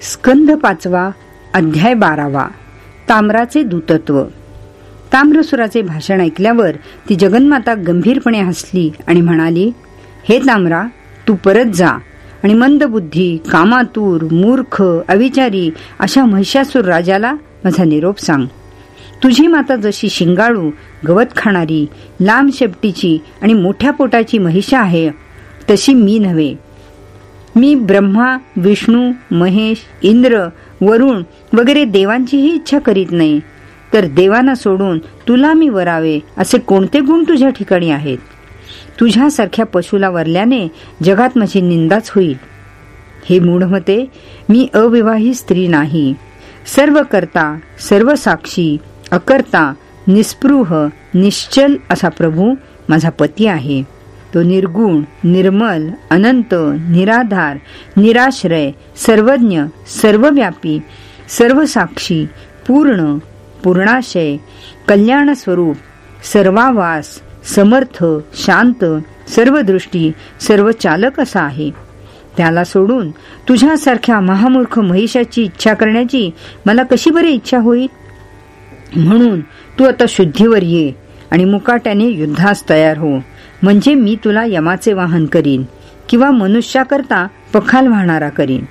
स्कंध पाचवा अध्याय बारावा. ताम्राचे दूतत्व. ताम्रसुराचे भाषण ऐकल्यावर ती जगन्माता गंभीरपणे हसली आणि म्हणाली हे ताम्रा तू परत जा आणि मंदबुद्धी कामातूर मूर्ख अविचारी अशा महिषासूर राजाला माझा निरोप सांग. तुझी माता जशी शिंगाळू गवत खाणारी लांब शेपटीची आणि मोठ्या पोटाची महिषा आहे तशी मी नव्हे. मी ब्रह्मा विष्णू महेश इंद्र वरुण वगैरे देवांचीही इच्छा करीत नाही. तर देवांना सोडून तुला मी वरावे असे कोणते गुण तुझ्या ठिकाणी आहेत? तुझ्यासारख्या पशुला वरल्याने जगात माझी निंदाच होईल. हे मूढमते मी अविवाही स्त्री नाही. सर्व करता सर्व साक्षी अकर्ता निस्पृह निश्चल असा प्रभू माझा पती आहे. तो निर्गुण निर्मल अनंत निराधार निराश्रय सर्वज्ञ सर्वव्यापी सर्वसाक्षी पूर्ण पूर्णाशय कल्याण स्वरूप सर्वावास समर्थ शांत सर्वदृष्टी सर्व चालक असा आहे. त्याला सोडून तुझ्यासारख्या महामूर्ख महिषाची इच्छा करण्याची मला कशी बरी इच्छा होईल? म्हणून तू आता शुद्धीवर ये आणि मुकाट्याने युद्धास तयार हो. म्हणजे मी तुला यमाचे वाहन करीन किंवा मनुष्याकरता पखाल वाहणारा करीन.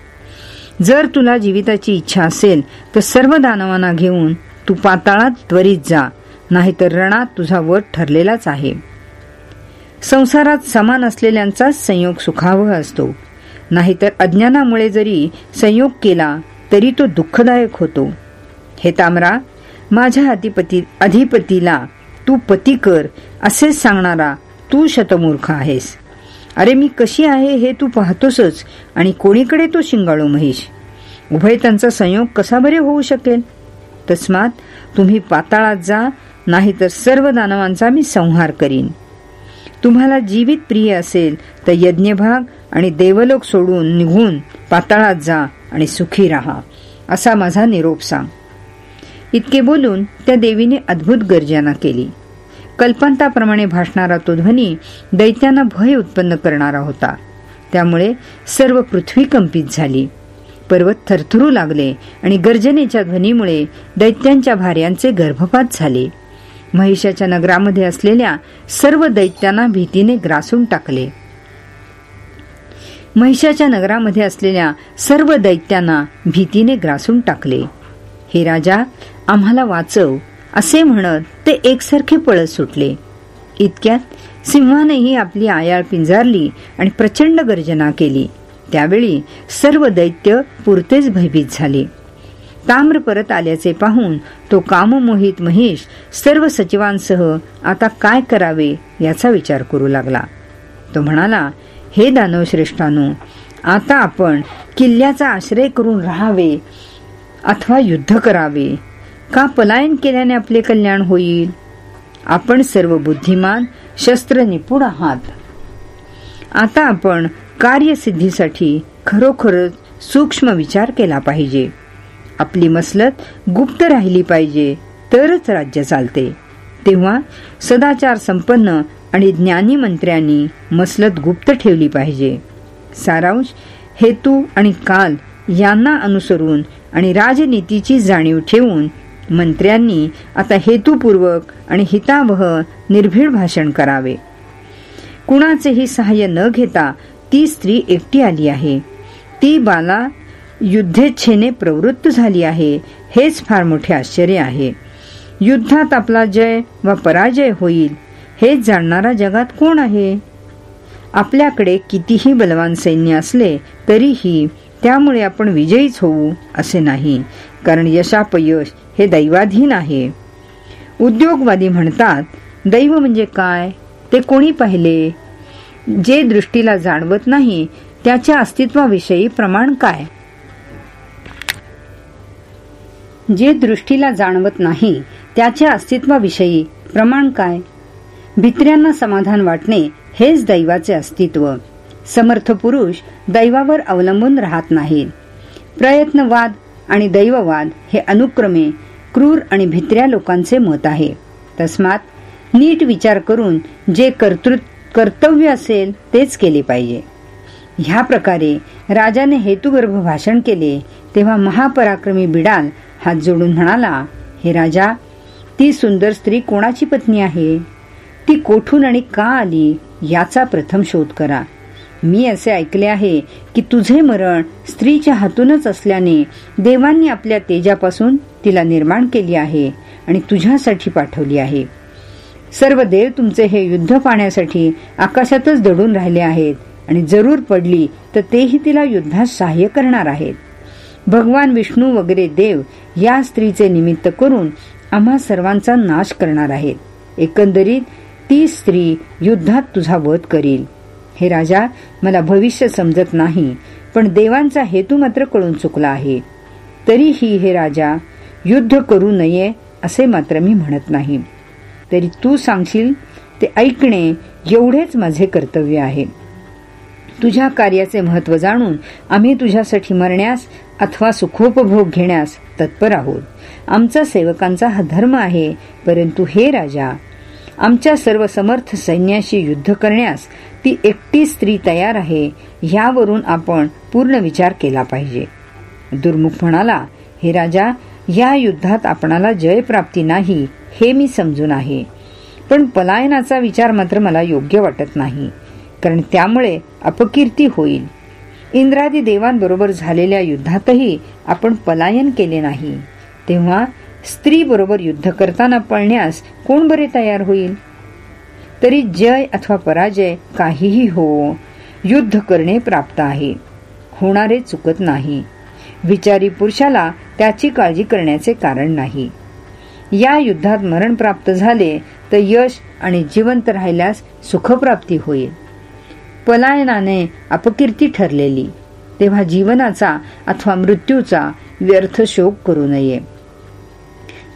जर तुला जीविताची इच्छा असेल तर सर्व दानवांना घेऊन तू पाताळात त्वरित जा नाहीतर रणात तुझा वट ठरलेलाच आहे. संसारात समान असलेल्यांचाच संयोग सुखावह असतो. नाहीतर अज्ञानामुळे जरी संयोग केला तरी तो दुःखदायक होतो. हे तामरा माझ्या अधिपती अधिपतीला तू पती कर असेच सांगणारा तू शतमूर्ख आहेस. अरे मी कशी आहे हे तू पाहतोसच आणि कोणीकडे तो शिंगाळू महेश उभय त्यांचा संयोग कसा बरे होऊ शकेल? तस्मात तुम्ही पाताळात जा नाहीतर सर्व दानवांचा मी संहार करीन. तुम्हाला जीवित प्रिय असेल तर यज्ञभाग आणि देवलोक सोडून निघून पाताळात जा आणि सुखी राहा असा माझा निरोप सांग. इतके बोलून त्या देवीने अद्भुत गर्जना केली. कल्पांताप्रमाणे भासणारा तो ध्वनी दैत्यांना भय उत्पन्न करणारा होता. त्यामुळे सर्व पृथ्वी कंपित झाली. पर्वत थरथरू लागले आणि गर्जनेच्या ध्वनीमुळे दैत्यांच्या भार्यांचे गर्भपात झाले. महिषाच्या नगरामध्ये असलेल्या सर्व दैत्यांना भीतीने ग्रासून टाकले. महिषाच्या नगरामध्ये असलेल्या सर्व दैत्यांना भीतीने ग्रासून टाकले. हे राजा आम्हाला वाचव. असे म्हणत ते एकसारखे पळत सुटले. इतक्यात सिंहानेही आपली आयाळ पिंजारली आणि प्रचंड गर्जना केली. त्यावेळी सर्व दैत्य पुरतेच भयभीत झाले. ताम्र परत आल्याचे पाहून तो काममोहित महेश सर्व सचिवांसह आता काय करावे याचा विचार करू लागला. तो म्हणाला हे दानवश्रेष्ठानो आता आपण किल्ल्याचा आश्रय करून राहावे अथवा युद्ध करावे. का पलायन केल्याने आपले कल्याण होईल? आपण सर्व बुद्धिमान शस्त्र निपुण आहात. आता आपण कार्यसिद्धीसाठी खरोखरच सूक्ष्म विचार केला पाहिजे. आपली मसलत गुप्त राहिली पाहिजे तरच राज्य चालते. तेव्हा सदाचार संपन्न आणि ज्ञानी मंत्र्यांनी मसलत गुप्त ठेवली पाहिजे. सारांश हेतू आणि काल यांना अनुसरून आणि राजनीतीची जाणीव ठेवून मंत्र्यांनी आता हेतुपूर्वक आणि हितावह निर्भीड भाषण करावे. कुणाचेही सहाय्य न घेता ती स्त्री एकटी आली आहे. ती बाला युद्धेच्छेने प्रवृत्त झाली आहे हेच फार मोठे आश्चर्य आहे. युद्धात आपला जय व पराजय होईल हेच जाणणारा जगात कोण आहे? आपल्याकडे कितीही बलवान सैन्य असले तरीही त्यामुळे आपण विजयीच होऊ असे नाही. कारण यशापयश हे दैवाधीन आहे. उद्योगवादी म्हणतात दैव म्हणजे काय? ते कोणी पाहिले? जे दृष्टीला जाणवत नाही त्याच्या अस्तित्वाविषयी प्रमाण काय? जे दृष्टीला जाणवत नाही त्याच्या अस्तित्वाविषयी प्रमाण काय? भित्र्यांना समाधान वाटणे हेच दैवाचे अस्तित्व. समर्थ पुरुष दैवावर अवलंबून राहत नाहीत. प्रयत्नवाद आणि दैववाद हे अनुक्रमे क्रूर आणि भित्र्या लोकांचे मत आहे. तस्मात नीट विचार करून जे कर्तृ कर्तव्य असेल तेच केले पाहिजे. ह्या प्रकारे राजाने हेतुगर्भ भाषण केले तेव्हा महापराक्रमी बिडाल हात जोडून म्हणाला हे राजा ती सुंदर स्त्री कोणाची पत्नी आहे? ती कोठून आणि का आली? याचा प्रथम शोध करा. मी असे ऐकले आहे की तुझे मरण स्त्रीच्या हातूनच असल्याने देवांनी आपल्या तेजापासून तिला निर्माण केली आहे आणि तुझ्यासाठी पाठवली आहे. सर्व देव तुमचे हे युद्ध पाहण्यासाठी आकाशातच दडून राहिले आहेत आणि जरूर पडली तर तेही तिला युद्धात सहाय्य करणार आहेत. भगवान विष्णू वगैरे देव या स्त्रीचे निमित्त करून आम्हा सर्वांचा नाश करणार आहेत. एकंदरीत ती स्त्री युद्धात तुझा वध करील. हे राजा मला भविष्य समजत नाही पण देवांचा हेतू मात्र कळून चुकला आहे. तरीही हे राजा युद्ध करू नये असे मात्र मी म्हणत नाही. तरी तू सांगशील ते ऐकणे एवढेच माझे कर्तव्य आहे. तुझ्या कार्याचे महत्त्व जाणून आम्ही तुझ्यासाठी मरण्यास अथवा सुखोपभोग घेण्यास तत्पर आहोत. आमचा सेवकांचा हा धर्म आहे परंतु हे राजा आमच्या सर्व समर्थ सैन्याशी युद्ध करण्यास ती एकटी स्त्री तयार आहे यावरून आपण पूर्ण विचार केला पाहिजे. दुर्मुख म्हणाला हे राजा या युद्धात आपणाला जय प्राप्ती नाही हे मी समजून आहे. पण पलायनाचा विचार मात्र मला योग्य वाटत नाही कारण त्यामुळे अपकीर्ती होईल. इंद्रादी देवांबरोबर झालेल्या युद्धातही आपण पलायन केले नाही. तेव्हा स्त्री बरोबर युद्ध करताना पळण्यास कोण बरे तयार होईल? तरी जय अथवा पराजय काहीही हो युद्ध करणे प्राप्त आहे. होणारे चुकत नाही. विचारी पुरुषाला त्याची काळजी करण्याचे कारण नाही. या युद्धात मरण प्राप्त झाले तर यश आणि जिवंत राहिल्यास सुखप्राप्ती होईल. पलायनाने अपकीर्ती ठरलेली. तेव्हा जीवनाचा अथवा मृत्यूचा व्यर्थ शोक करू नये.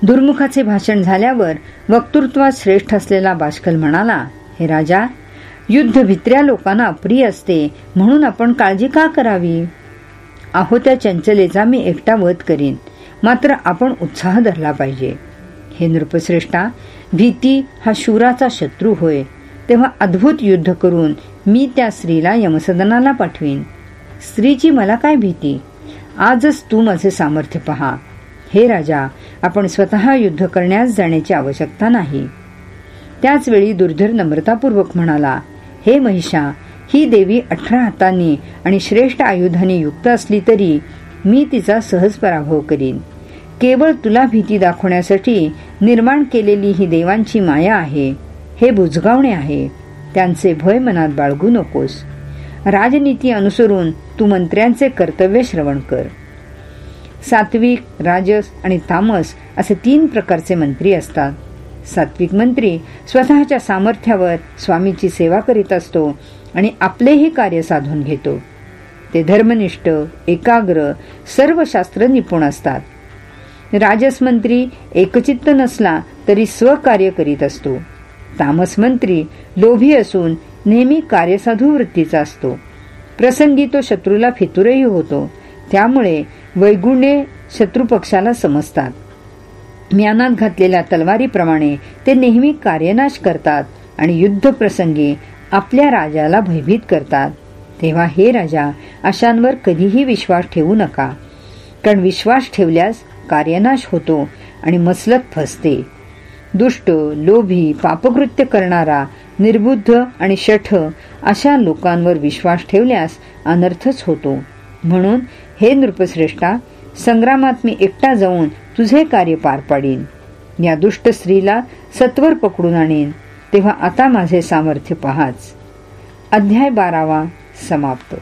दुर्मुखाचे भाषण झाल्यावर वक्तृत्वात श्रेष्ठ असलेला बाष्कल म्हणाला हे राजा युद्ध भित्र्या लोकांना अप्रिय असते म्हणून आपण काळजी का करावी? आहो त्या चंचलेचा मी एकटा वध करीन मात्र आपण उत्साह धरला पाहिजे. हे नृपश्रेष्ठा भीती हा शूराचा शत्रू होय तेव्हा अद्भुत युद्ध करून मी त्या स्त्रीला यमसदनाला पाठवीन. स्त्रीची मला काय भीती? आजच तू माझे सामर्थ्य पहा. हे राजा आपण स्वतः युद्ध करण्यास जाण्याची आवश्यकता नाही. त्याचवेळी दुर्धर नम्रतापूर्वक म्हणाला हे महिषा ही देवी अठरा हातांनी आणि श्रेष्ठ आयुधाने युक्त असली तरी मी तिचा सहज पराभव करीन. केवळ तुला भीती दाखवण्यासाठी निर्माण केलेली ही देवांची माया आहे. हे बुजगावणे आहे. त्यांचे भय मनात बाळगू नकोस. राजनीती अनुसरून तू मंत्र्यांचे कर्तव्य श्रवण कर. सात्विक राजस आणि तामस असे तीन प्रकारचे मंत्री असतात. सात्विक मंत्री स्वतःच्या सामर्थ्यावर स्वामीची सेवा करीत असतो आणि आपलेही कार्य साधून घेतो. ते धर्मनिष्ठ एकाग्र सर्व शास्त्र निपुण असतात. राजस मंत्री एकचित्त नसला तरी स्वकार्य करीत असतो. तामस मंत्री लोभी असून नेहमी कार्यसाधू वृत्तीचा असतो. प्रसंगी तो शत्रूला फितुरही होतो. त्यामुळे वैगुणे शत्रुपक्षाला समजतात. ज्ञानात घातलेल्या तलवारीप्रमाणे ते नेहमी कार्यनाश करतात आणि युद्ध प्रसंगी आपल्या राजाला भयभीत करतात. तेव्हा हे राजा अशांवर कधीही विश्वास ठेवू नका. कारण विश्वास ठेवल्यास कार्यनाश होतो आणि मसलत फसते. दुष्ट लोभी पापकृत्य करणारा निर्बुद्ध आणि शठ अशा लोकांवर विश्वास ठेवल्यास अनर्थच होतो. म्हणून हे नृपश्रेष्ठा संग्रामात मी एकटा जाऊन तुझे कार्य पार पाडीन. या दुष्ट स्त्रीला सत्वर पकडून आणीन. तेव्हा आता माझे सामर्थ्य पहाच. अध्याय बारावा समाप्त.